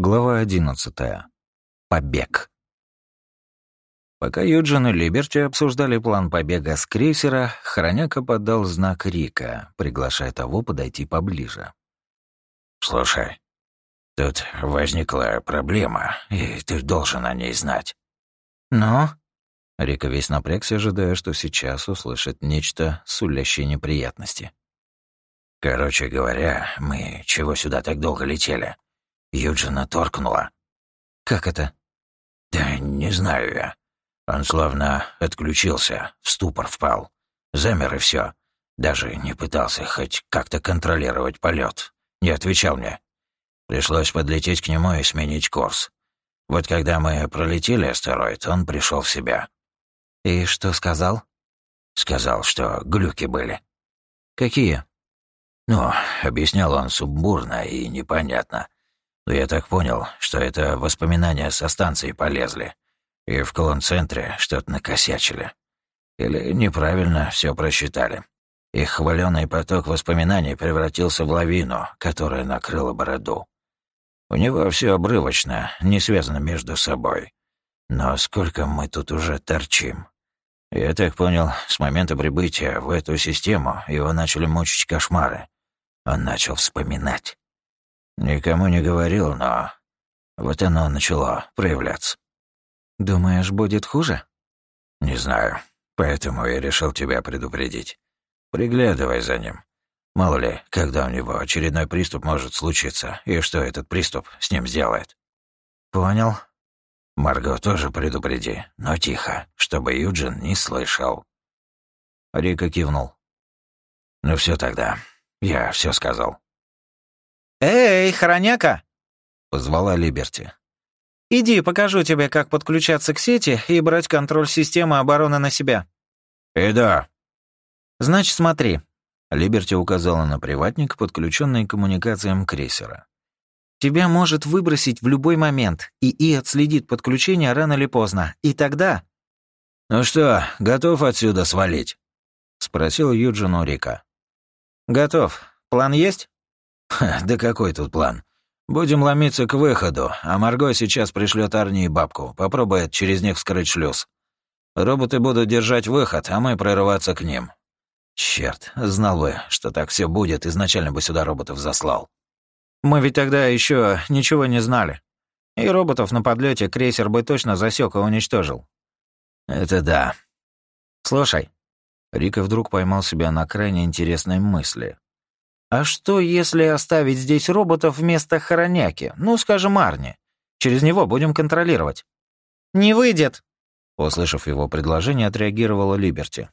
Глава одиннадцатая. Побег. Пока Юджин и Либерти обсуждали план побега с крейсера, Хроняка подал знак Рика, приглашая того подойти поближе. «Слушай, тут возникла проблема, и ты должен о ней знать». «Но?» Рика весь напрягся, ожидая, что сейчас услышит нечто, сулящее неприятности. «Короче говоря, мы чего сюда так долго летели?» Юджина торкнула. «Как это?» «Да не знаю я. Он словно отключился, в ступор впал. Замер и все. Даже не пытался хоть как-то контролировать полет. Не отвечал мне. Пришлось подлететь к нему и сменить курс. Вот когда мы пролетели астероид, он пришел в себя. «И что сказал?» Сказал, что глюки были. «Какие?» Ну, объяснял он сумбурно и непонятно. Но я так понял, что это воспоминания со станции полезли. И в колон-центре что-то накосячили. Или неправильно все просчитали. Их хваленый поток воспоминаний превратился в лавину, которая накрыла бороду. У него все обрывочно, не связано между собой. Но сколько мы тут уже торчим. Я так понял, с момента прибытия в эту систему его начали мучить кошмары. Он начал вспоминать. Никому не говорил, но вот оно начало проявляться. Думаешь, будет хуже? Не знаю, поэтому я решил тебя предупредить. Приглядывай за ним. Мало ли, когда у него очередной приступ может случиться, и что этот приступ с ним сделает. Понял. Марго тоже предупреди, но тихо, чтобы Юджин не слышал. Рика кивнул. Ну все тогда, я все сказал. «Эй, хороняка!» — позвала Либерти. «Иди, покажу тебе, как подключаться к сети и брать контроль системы обороны на себя». «И да». «Значит, смотри». Либерти указала на приватник, подключенный к коммуникациям крейсера. «Тебя может выбросить в любой момент, и И отследит подключение рано или поздно, и тогда...» «Ну что, готов отсюда свалить?» — спросил Юджин у Рика. «Готов. План есть?» Ха, да какой тут план? Будем ломиться к выходу, а Марго сейчас пришлет Арни и бабку, попробует через них вскрыть шлюз. Роботы будут держать выход, а мы прорываться к ним. Черт, знал бы, что так все будет, изначально бы сюда роботов заслал. Мы ведь тогда еще ничего не знали. И роботов на подлете крейсер бы точно засек и уничтожил. Это да. Слушай. Рика вдруг поймал себя на крайне интересной мысли. А что, если оставить здесь роботов вместо хороняки? Ну, скажем, Арни. Через него будем контролировать. Не выйдет. Услышав его предложение, отреагировала Либерти.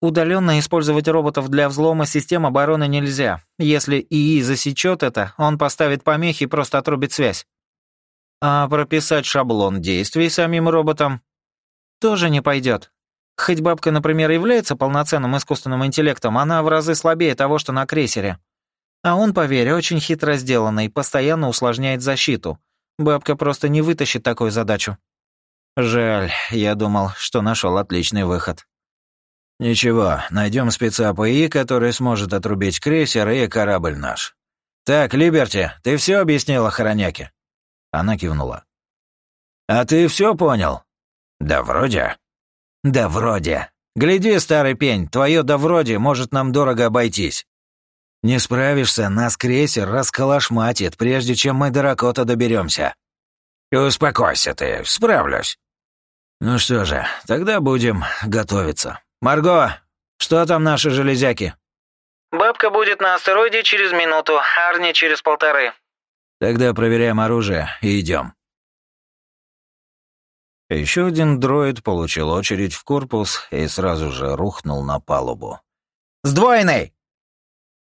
Удаленно использовать роботов для взлома систем обороны нельзя. Если ИИ засечет это, он поставит помехи и просто отрубит связь. А прописать шаблон действий самим роботам тоже не пойдет. Хоть бабка, например, является полноценным искусственным интеллектом, она в разы слабее того, что на крейсере. А он, поверь, очень хитро сделанный, постоянно усложняет защиту. Бабка просто не вытащит такую задачу. Жаль, я думал, что нашел отличный выход. Ничего, найдем спеца по который сможет отрубить крейсер и корабль наш. Так, Либерти, ты все объяснила Хороняке? Она кивнула. А ты все понял? Да вроде. «Да вроде. Гляди, старый пень, твое «да вроде» может нам дорого обойтись. Не справишься, нас крейсер расколошматит, прежде чем мы до Ракота доберемся. Успокойся ты, справлюсь. Ну что же, тогда будем готовиться. Марго, что там наши железяки? Бабка будет на астероиде через минуту, Арни через полторы. Тогда проверяем оружие и идем. Еще один дроид получил очередь в корпус и сразу же рухнул на палубу. «Сдвоенный!»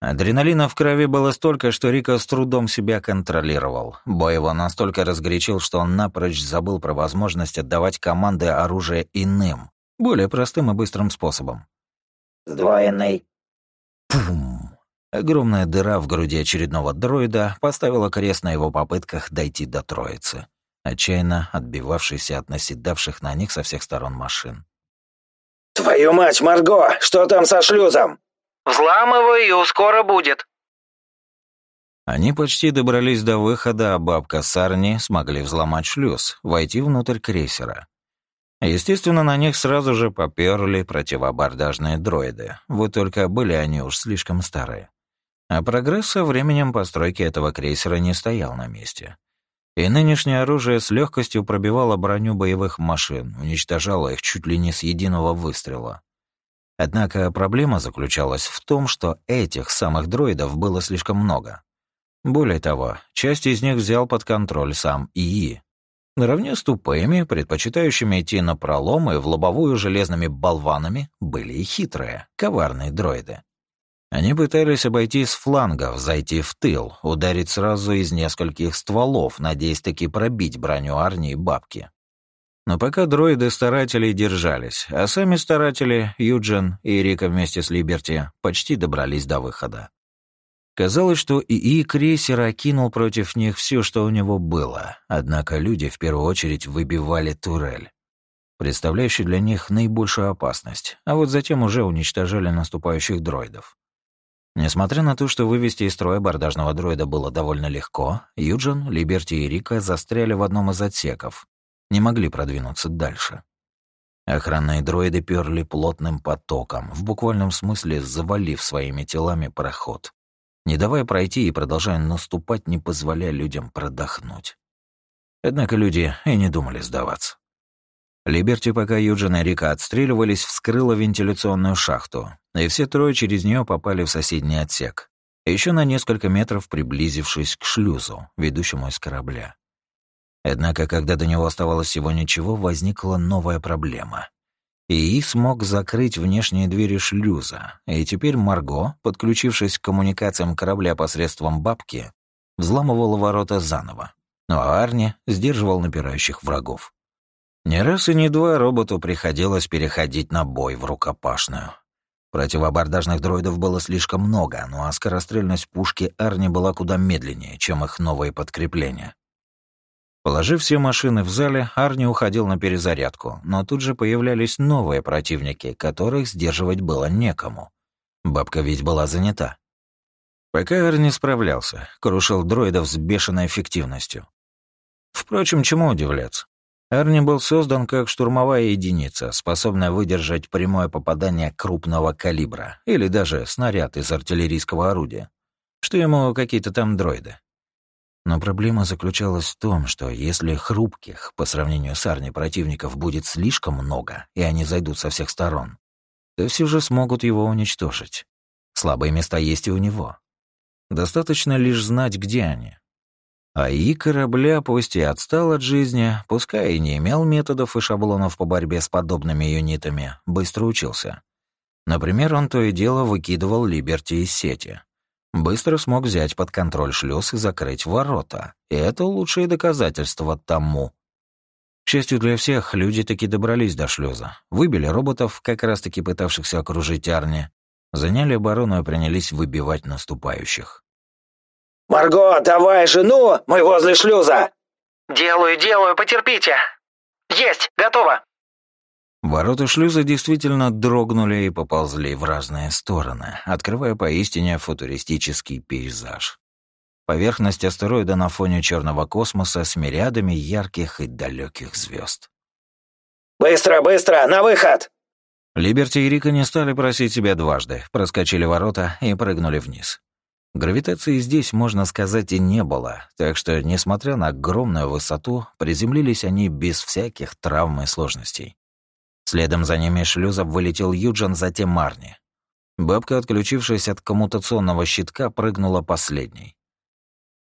Адреналина в крови было столько, что Рика с трудом себя контролировал. Бой его настолько разгорячил, что он напрочь забыл про возможность отдавать команды оружия иным, более простым и быстрым способом. «Сдвоенный!» Пум! Огромная дыра в груди очередного дроида поставила крест на его попытках дойти до троицы отчаянно отбивавшийся от наседавших на них со всех сторон машин. «Твою мать, Марго! Что там со шлюзом?» «Взламываю, скоро будет». Они почти добрались до выхода, а бабка с Арни смогли взломать шлюз, войти внутрь крейсера. Естественно, на них сразу же поперли противобордажные дроиды, вот только были они уж слишком старые. А прогресс со временем постройки этого крейсера не стоял на месте. И нынешнее оружие с легкостью пробивало броню боевых машин, уничтожало их чуть ли не с единого выстрела. Однако проблема заключалась в том, что этих самых дроидов было слишком много. Более того, часть из них взял под контроль сам ИИ. Наравне с тупыми, предпочитающими идти на пролом и в лобовую железными болванами, были и хитрые, коварные дроиды. Они пытались обойти с флангов, зайти в тыл, ударить сразу из нескольких стволов, надеясь таки пробить броню Арни и бабки. Но пока дроиды-старатели держались, а сами старатели, Юджин и Рика вместе с Либерти, почти добрались до выхода. Казалось, что ИИ крейсера окинул против них все, что у него было, однако люди в первую очередь выбивали турель, представляющую для них наибольшую опасность, а вот затем уже уничтожали наступающих дроидов. Несмотря на то, что вывести из строя бордажного дроида было довольно легко, Юджин, Либерти и Рика застряли в одном из отсеков, не могли продвинуться дальше. Охранные дроиды перли плотным потоком, в буквальном смысле завалив своими телами проход не давая пройти и продолжая наступать, не позволяя людям продохнуть. Однако люди и не думали сдаваться. Либерти, пока Юджин и Рика отстреливались, вскрыла вентиляционную шахту, и все трое через нее попали в соседний отсек, еще на несколько метров приблизившись к шлюзу, ведущему из корабля. Однако, когда до него оставалось всего ничего, возникла новая проблема. ИИ смог закрыть внешние двери шлюза, и теперь Марго, подключившись к коммуникациям корабля посредством бабки, взламывала ворота заново, ну а Арни сдерживал напирающих врагов. Не раз и не два роботу приходилось переходить на бой в рукопашную. Противобордажных дроидов было слишком много, ну а скорострельность пушки Арни была куда медленнее, чем их новые подкрепления. Положив все машины в зале, Арни уходил на перезарядку, но тут же появлялись новые противники, которых сдерживать было некому. Бабка ведь была занята. Пока Арни справлялся, крушил дроидов с бешеной эффективностью. Впрочем, чему удивляться? Арни был создан как штурмовая единица, способная выдержать прямое попадание крупного калибра или даже снаряд из артиллерийского орудия. Что ему какие-то там дроиды. Но проблема заключалась в том, что если хрупких по сравнению с армией противников будет слишком много, и они зайдут со всех сторон, то все же смогут его уничтожить. Слабые места есть и у него. Достаточно лишь знать, где они. А и корабля пусть и отстал от жизни, пускай и не имел методов и шаблонов по борьбе с подобными юнитами, быстро учился. Например, он то и дело выкидывал Либерти из сети, Быстро смог взять под контроль шлюз и закрыть ворота. И это лучшее доказательство тому. К счастью для всех, люди таки добрались до шлюза. Выбили роботов, как раз-таки пытавшихся окружить Арни. Заняли оборону и принялись выбивать наступающих. «Марго, давай жену! Мы возле шлюза!» «Делаю, делаю, потерпите!» «Есть, готово!» Ворота шлюза действительно дрогнули и поползли в разные стороны, открывая поистине футуристический пейзаж. Поверхность астероида на фоне черного космоса с мириадами ярких и далеких звезд. «Быстро, быстро, на выход!» Либерти и Рика не стали просить себя дважды, проскочили ворота и прыгнули вниз. Гравитации здесь, можно сказать, и не было, так что, несмотря на огромную высоту, приземлились они без всяких травм и сложностей. Следом за ними шлюза вылетел Юджин, затем Марни. Бабка, отключившись от коммутационного щитка, прыгнула последней.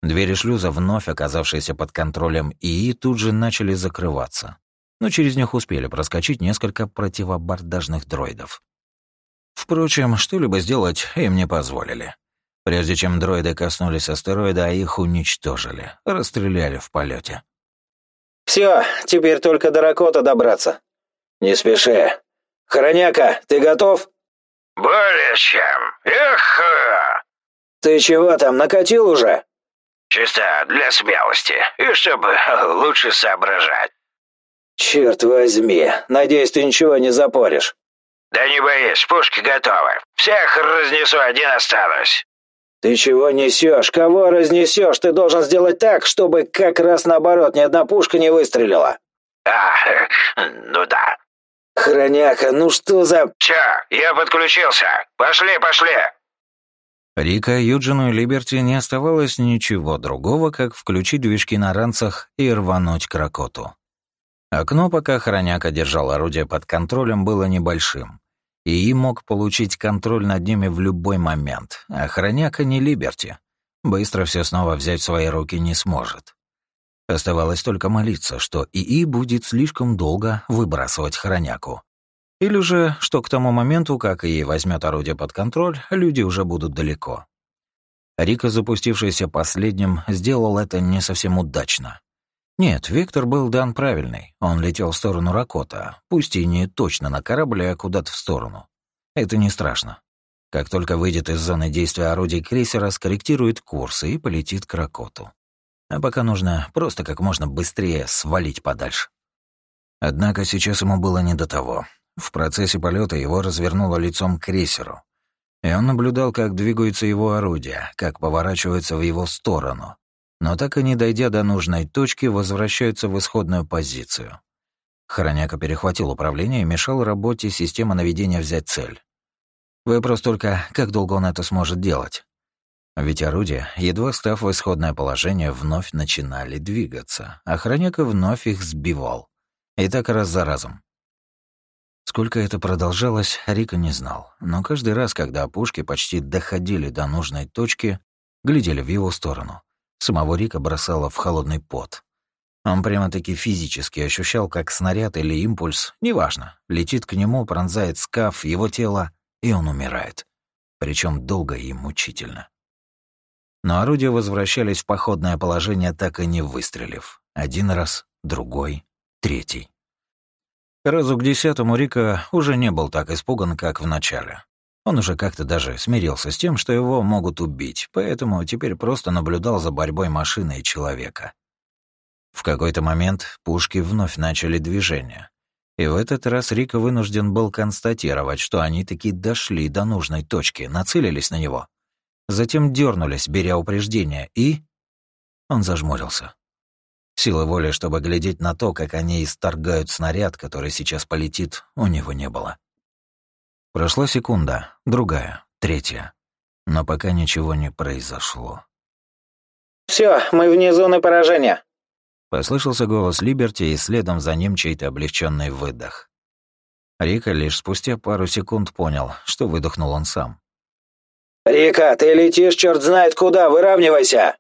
Двери шлюза, вновь оказавшиеся под контролем ИИ, тут же начали закрываться. Но через них успели проскочить несколько противобордажных дроидов. Впрочем, что-либо сделать им не позволили. Прежде чем дроиды коснулись астероида, а их уничтожили, расстреляли в полете. Все, теперь только до Ракота добраться. «Не спеши. Хроняка, ты готов?» «Более чем. Эх!» «Ты чего там, накатил уже?» «Чисто для смелости, и чтобы лучше соображать». «Черт возьми, надеюсь, ты ничего не запоришь». «Да не боись, пушки готовы. Всех разнесу, один останусь». «Ты чего несешь? Кого разнесешь? Ты должен сделать так, чтобы как раз наоборот ни одна пушка не выстрелила». «А, ну да». «Хроняка, ну что за...» «Чё, я подключился. Пошли, пошли». Рика, Юджину и Либерти не оставалось ничего другого, как включить движки на ранцах и рвануть к Ракоту. Окно, пока хроняка держал орудие под контролем, было небольшим, и им мог получить контроль над ними в любой момент, а не Либерти. Быстро все снова взять в свои руки не сможет. Оставалось только молиться, что ИИ будет слишком долго выбрасывать хроняку, или же, что к тому моменту, как ей возьмет орудие под контроль, люди уже будут далеко. Рика, запустившийся последним, сделал это не совсем удачно. Нет, вектор был дан правильный. Он летел в сторону Ракота, пусть и не точно на корабль, а куда-то в сторону. Это не страшно. Как только выйдет из зоны действия орудий крейсера, скорректирует курс и полетит к Ракоту. А пока нужно просто как можно быстрее свалить подальше. Однако сейчас ему было не до того. В процессе полета его развернуло лицом к крейсеру, и он наблюдал, как двигаются его орудия, как поворачиваются в его сторону, но так и не дойдя до нужной точки, возвращаются в исходную позицию. Хроняка перехватил управление и мешал работе системы наведения взять цель. Вопрос только, как долго он это сможет делать. Ведь орудия, едва став в исходное положение, вновь начинали двигаться, а хроняка вновь их сбивал. И так раз за разом. Сколько это продолжалось, Рика не знал, но каждый раз, когда опушки почти доходили до нужной точки, глядели в его сторону. Самого Рика бросало в холодный пот. Он прямо-таки физически ощущал, как снаряд или импульс, неважно, летит к нему, пронзает скаф, его тело, и он умирает. Причем долго и мучительно. Но орудия возвращались в походное положение, так и не выстрелив. Один раз, другой, третий. Разу к десятому Рика уже не был так испуган, как в начале. Он уже как-то даже смирился с тем, что его могут убить, поэтому теперь просто наблюдал за борьбой машины и человека. В какой-то момент пушки вновь начали движение. И в этот раз Рика вынужден был констатировать, что они таки дошли до нужной точки, нацелились на него. Затем дернулись, беря упреждение, и... Он зажмурился. Силы воли, чтобы глядеть на то, как они исторгают снаряд, который сейчас полетит, у него не было. Прошла секунда, другая, третья. Но пока ничего не произошло. Все, мы вне зоны поражения!» Послышался голос Либерти, и следом за ним чей-то облегченный выдох. Рика лишь спустя пару секунд понял, что выдохнул он сам. «Рика, ты летишь черт знает куда, выравнивайся!»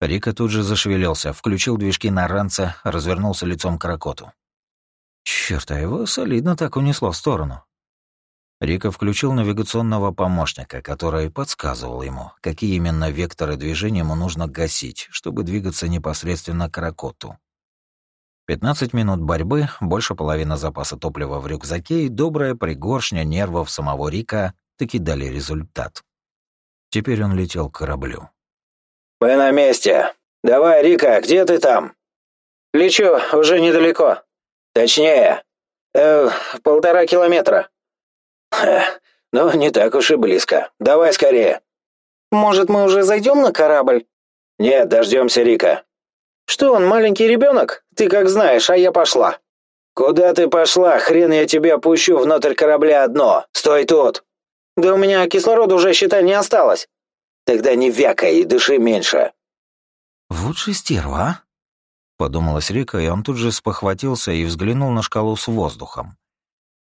Рика тут же зашевелился, включил движки на ранце, развернулся лицом к Ракоту. Чёрт, а его солидно так унесло в сторону. Рика включил навигационного помощника, который подсказывал ему, какие именно векторы движения ему нужно гасить, чтобы двигаться непосредственно к Ракоту. 15 минут борьбы, больше половины запаса топлива в рюкзаке и добрая пригоршня нервов самого Рика таки дали результат. Теперь он летел к кораблю. «Мы на месте. Давай, Рика, где ты там?» «Лечу, уже недалеко. Точнее, э, полтора километра». Эх, «Ну, не так уж и близко. Давай скорее». «Может, мы уже зайдем на корабль?» «Нет, дождемся Рика». «Что он, маленький ребенок? Ты как знаешь, а я пошла». «Куда ты пошла? Хрен я тебя пущу внутрь корабля одно. Стой тут!» «Да у меня кислорода уже, считай, не осталось». Тогда не вякай и дыши меньше». «Вот же стерва, а?» Подумалась Рика, и он тут же спохватился и взглянул на шкалу с воздухом.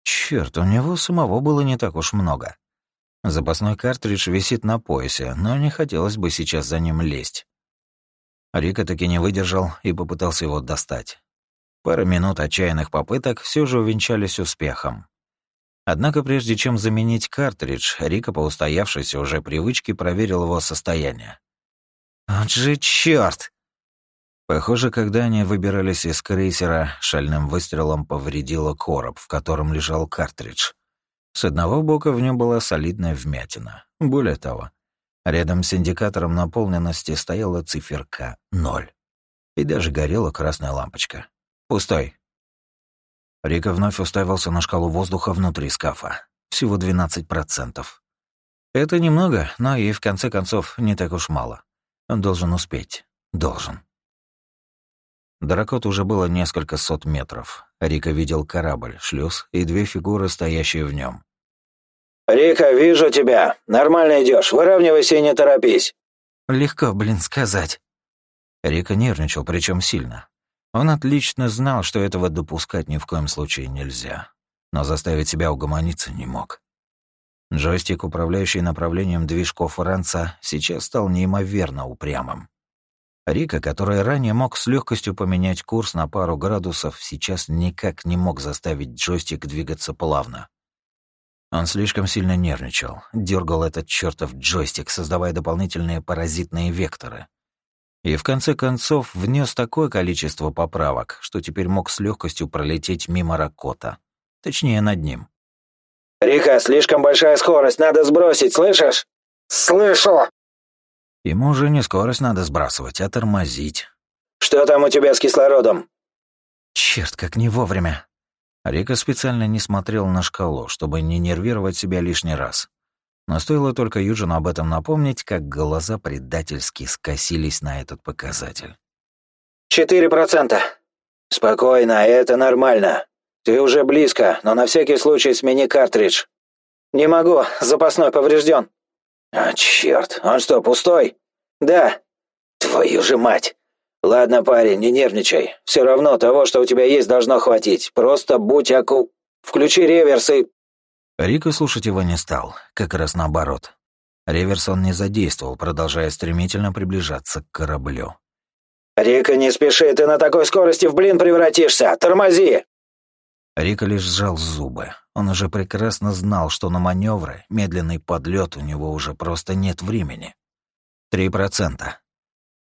Черт, у него самого было не так уж много. Запасной картридж висит на поясе, но не хотелось бы сейчас за ним лезть. Рика таки не выдержал и попытался его достать. Пара минут отчаянных попыток все же увенчались успехом. Однако прежде чем заменить картридж, Рика по устоявшейся уже привычке проверил его состояние. «Вот же чёрт!» Похоже, когда они выбирались из крейсера, шальным выстрелом повредило короб, в котором лежал картридж. С одного бока в нем была солидная вмятина. Более того, рядом с индикатором наполненности стояла циферка ноль. И даже горела красная лампочка. «Пустой», Рика вновь уставился на шкалу воздуха внутри скафа. Всего 12%. Это немного, но и в конце концов не так уж мало. Он должен успеть. Должен. Дракот уже было несколько сот метров. Рика видел корабль, шлюз и две фигуры, стоящие в нем. «Рика, вижу тебя. Нормально идешь. Выравнивайся и не торопись». Легко, блин, сказать. Рика нервничал, причем сильно. Он отлично знал, что этого допускать ни в коем случае нельзя, но заставить себя угомониться не мог. Джойстик, управляющий направлением движков Ранца, сейчас стал неимоверно упрямым. Рика, который ранее мог с легкостью поменять курс на пару градусов, сейчас никак не мог заставить джойстик двигаться плавно. Он слишком сильно нервничал, дергал этот чертов джойстик, создавая дополнительные паразитные векторы. И в конце концов внес такое количество поправок, что теперь мог с легкостью пролететь мимо Ракота. Точнее, над ним. «Рика, слишком большая скорость, надо сбросить, слышишь?» «Слышу!» Ему уже не скорость надо сбрасывать, а тормозить. «Что там у тебя с кислородом?» Черт, как не вовремя. Рика специально не смотрел на шкалу, чтобы не нервировать себя лишний раз. Но стоило только Юджину об этом напомнить, как глаза предательски скосились на этот показатель. «Четыре процента. Спокойно, это нормально. «Ты уже близко, но на всякий случай смени картридж». «Не могу, запасной поврежден». «А, черт, он что, пустой?» «Да». «Твою же мать!» «Ладно, парень, не нервничай. Все равно того, что у тебя есть, должно хватить. Просто будь аку... Включи реверс и...» Рико слушать его не стал, как раз наоборот. Реверс он не задействовал, продолжая стремительно приближаться к кораблю. «Рика, не спеши, ты на такой скорости в блин превратишься! Тормози!» Рика лишь сжал зубы. Он уже прекрасно знал, что на маневры, медленный подлет у него уже просто нет времени. Три процента.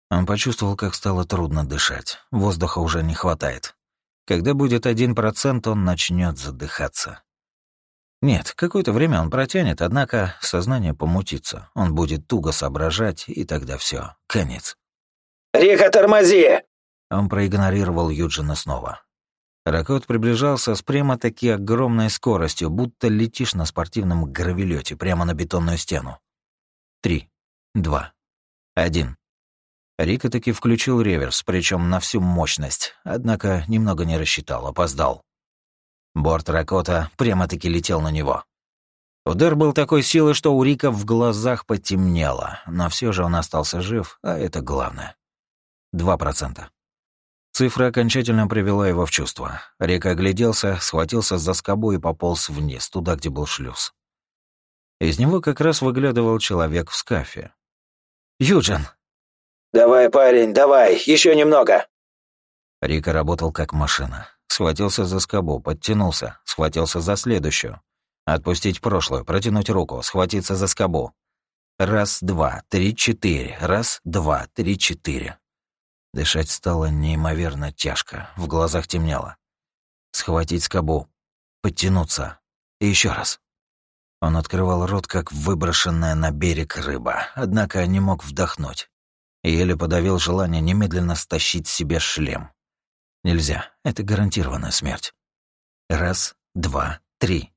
Он почувствовал, как стало трудно дышать. Воздуха уже не хватает. Когда будет один процент, он начнет задыхаться. Нет, какое-то время он протянет, однако сознание помутится. Он будет туго соображать, и тогда все, конец. «Рика, тормози!» Он проигнорировал Юджина снова. Ракот приближался с прямо-таки огромной скоростью, будто летишь на спортивном гравелете прямо на бетонную стену. Три, два, один. Рика таки включил реверс, причем на всю мощность, однако немного не рассчитал, опоздал. Борт Ракота прямо-таки летел на него. Удар был такой силы, что у Рика в глазах потемнело, но все же он остался жив, а это главное. Два процента. Цифра окончательно привела его в чувство. Река огляделся, схватился за скобу и пополз вниз, туда, где был шлюз. Из него как раз выглядывал человек в скафе. «Юджин!» «Давай, парень, давай, еще немного!» Рика работал как машина. Схватился за скобу, подтянулся, схватился за следующую. Отпустить прошлую, протянуть руку, схватиться за скобу. Раз, два, три, четыре. Раз, два, три, четыре. Дышать стало неимоверно тяжко, в глазах темнело. Схватить скобу, подтянуться. И еще раз. Он открывал рот, как выброшенная на берег рыба, однако не мог вдохнуть. Еле подавил желание немедленно стащить себе шлем. Нельзя, это гарантированная смерть. Раз, два, три.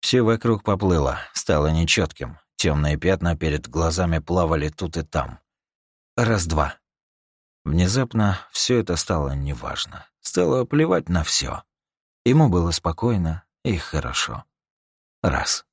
Все вокруг поплыло, стало нечетким. Темные пятна перед глазами плавали тут и там. Раз-два. Внезапно все это стало неважно. Стало плевать на все. Ему было спокойно и хорошо. Раз.